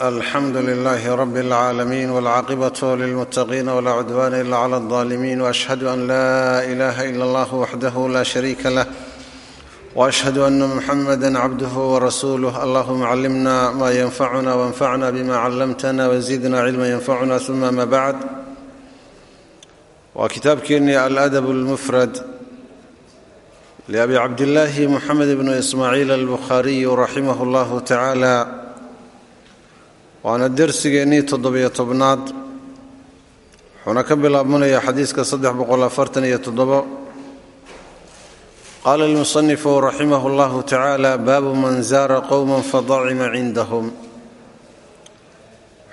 alxamdu lilaahi rabi اlcaalamiin wاlcaaqibaة lilmuttaqiina wlaa cudwaana ila clى اlظaalimiin وashhadu an laa ilaha ila اllah waxdahu la shariika lah واشhهd أن محمدا عبده ورسuله اللهم علمنا ma ينفعنا وانفعنا بma علمتنا وزدنا علما ينفعنا ثم ما بعد waa kitaabkeenii الأdب المفرد لأbي cabdاللahi محamed بن إسmاعيل البخhariي رaximه الله taعالى waana dersigeennii toddobiyo tobnaad. Wuxuuna ka bilaabmanaya xadiiska saddex boqol afartan iyo toddobo. Qaala almusanifu raximah اllahu tacaala baabu man zaara qowma fadacima cindahum.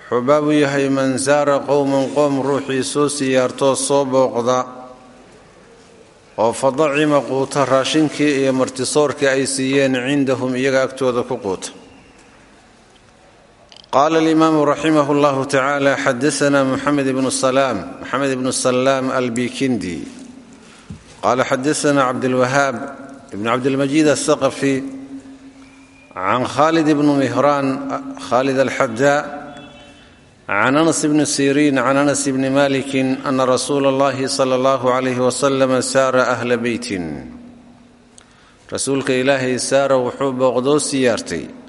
Wuxuu baabu yahay man zaara qowman qoom ruuxii soo siyaartoo soo booqda oo fadacima quuta raashinkii iyo martisoorkii ay siiyeen cindahum iyaga agtooda ku quuta qaala alimaamu raximah اllahu tacaala xadaana muxamed ibnu salaam moxamed ibnu salaam albikindi qaala xadaana cabdilwahaab ibn cabdilmajiid asaqafi can khalid ibnu mihraan khalid alxadaa can anas bni siriin can anas bni malikin ana rasuula اllahi sala allahu calayh wasalam saara ahla beytin rasuulka ilaahay saara wuxuu booqdoo siyaartay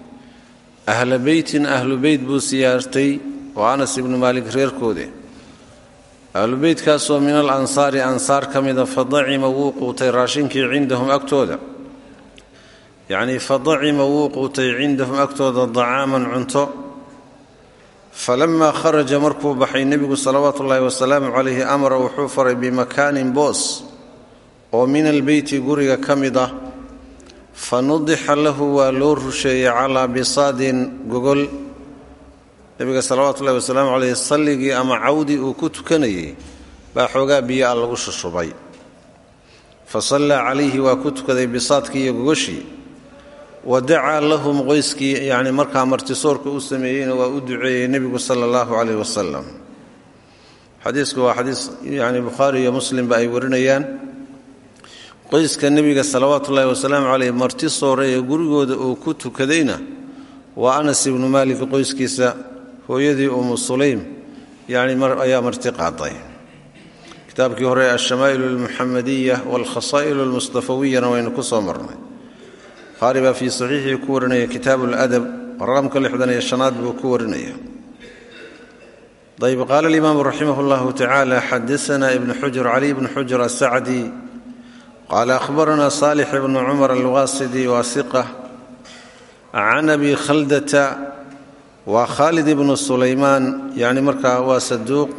ahla beytin ahlu beyt buu siyaartay waa anas ibnu maalik reerkoode ahlu beytkaasoo min al ansaari ansaar ka mida fadacima wuu quutay raashinkii cindahum agtooda. Yacnii fadacima wuu quutay cindahum agtooda dacaaman cunto. Falamaa kharaja markuu baxay nebigu salawaatu ullaahi wasalaamu calayhi amara wuxuu faray bimakaanin boos oo min albeyti guriga ka mid ah fa nudixa lahu waa loo rusheeyey calaa bisaadin gogol. Nebiga salawaatu ullahi wasalaamu caleyh salligii ama cawdii uu ku tukanayay baa xoogaa biyo a lagu shushubay fa sallaa calayhi waa ku tukaday bisaadkii iyo gogoshii. Wa dacaa lahum qoyskii yacni markaa martisoorka u sameeyeyna waa u duceeyey nebigu sala allahu caleyh wasalam xadiisku waa xadiis yacni bukhaari iyo muslimba ay warinayaan qoyska nebiga salawaatu ullaahi wasalaamu caleyh marti soore ee gurigooda uu ku tukadayna waa anas ibnu maalik qoyskiisa hooyadii umu sulaym yani ayaa marti qaaday. Kitaabkii hore alshamaa'ilu almuxamadiya waalkhasaa'ilu almustafawiyana waynu ku soo marnay. Bukhaari baa fii saxiixii ku warinaya kitaabu ladab raqamka lixdan iyo shanaad buu ku warinaya. Ayb qaala alimaamu raximah llahu tacaala xadaana ibnu xujr cali ibnu xujr asacdi qaala ahbarana saalix ibnu cumar alwaasidi waasiqa can abi khaldata waa khaalid ibnu sulaymaan yacni markaa waa saduuq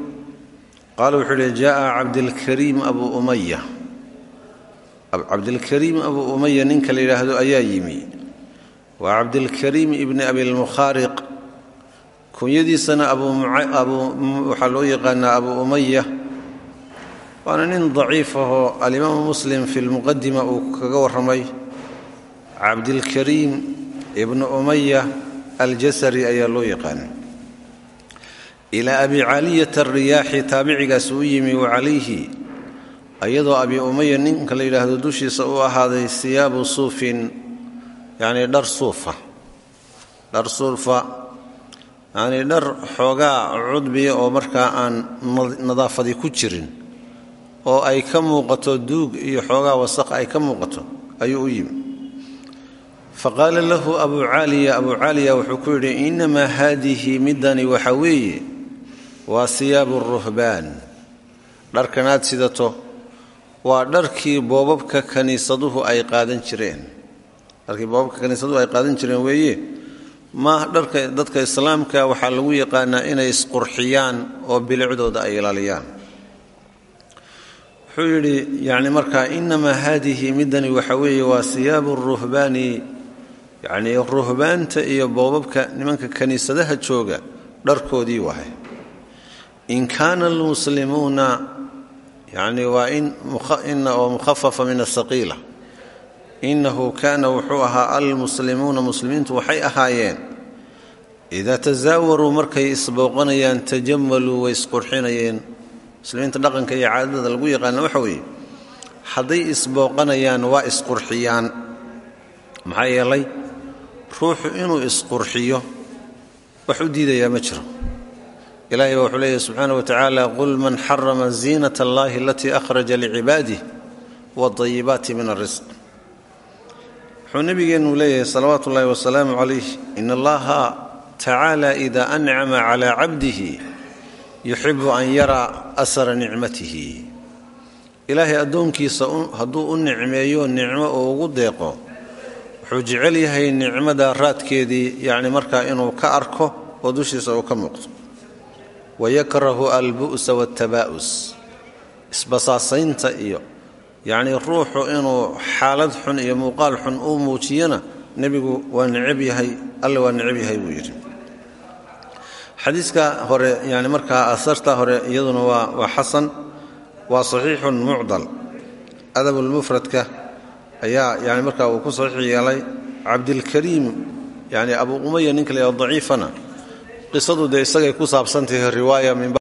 qaala wuxuu yihi jaءa cabdilkariim abu umaya cabdilkariim abu umaya ninka la yidhaahdo ayaa yimi waa cabdilkariim ibni abilmukhaariq kunyadiisana waxaa loo yaqaanaa abu umaya waana nin daciif ahoo alimaamu muslim fi lmuqadima uu kaga warramay. Cabdilkariim ibnu umaya aljasari ayaa loo yaqaana ilaa abi caliyata ariyaaxi taabicigaas uu yimi wa calayhi iyadoo abi umaya ninka la yidhaahdo dushiisa u ahaaday siyaabu suufin yacnii dhar suufa. Dhar suufa yacnii dhar xoogaa cudbiya oo markaa aan nadaafadi ku jirin oo ay ka muuqato duug iyo xoogaa wasaq ay ka muuqato ayuu u yimi. Faqaala lahu abu caaliya abu caaliya wuxuu ku yidhi innamaa haadihi midani waxa weeye waa siyaabu ruhbaan. Dharkanaad sidato waa dharkii boobabka kaniisaduhu ay qaadan jireen. Dharkii boobabka kaniisaduhu ay qaadan jireen weeye maaha dharka dadka islaamka waxaa lagu yaqaanaa inay isqurxiyaan oo bilicdooda ay ilaaliyaan wuxuu yidhi yacni markaa innamaa haadihi midani waxa weeye waa siyaabu ruhbaani yacnii ruhbaanta iyo boobabka nimanka kaniisadaha jooga dharkoodii wahay in kaana almuslimuuna yacni waa in oo mukhafafa min asaqiila innahu kaana wuxuu ahaa almuslimuuna muslimiintu waxay ahaayeen. Idaa tasaawaruu markay isbooqanayaan tajamaluu way isqurxinayeen muslimiinta dhaqanka iyo caadada lagu yaqaana waxa weeye hadday isbooqanayaan waa isqurxiyaan. Maxaa yeelay ruuxu inuu isqurxiyo wax u diidayaa ma jiro. Ilahay baa wuxuu leeyahy subxaana wa tacaala qul man xarama ziinat allahi alatii akhraja licibaadih wadayibaati min alrisq wuxuu nebigeennu leeyahay salawaatu ullahi wasalaamu calayh in allaha tacaala ida ancama calaa cabdihi yuxibu an yaraa asara nicmatihi. Ilaahay addoonkiisa hadduu u nicmeeyo nicmo uu ugu deeqo wuxuu jecel yahay nicmada raadkeedii yacni markaa inuu ka arko oo dushiisa uu ka muuqdo. Wayakrahu albu'sa waatabaa'us isbasaasaynta iyo yacnii ruuxu inuu xaalad xun iyo muuqaal xun uu muujiyana nebigu waa necab yahay alle waa necab yahay buu yidhi xadiiska hore yani markaa asarta hore iyaduna waa waa xasan waa saxiixun mucdal. Adabulmufradka ayaa yani markaa uu ku saxiix yeelay cabdilkariim yani abu umaya ninka la yahado daciifana. Qisadu dee isagay ku saabsantahay riwaaya min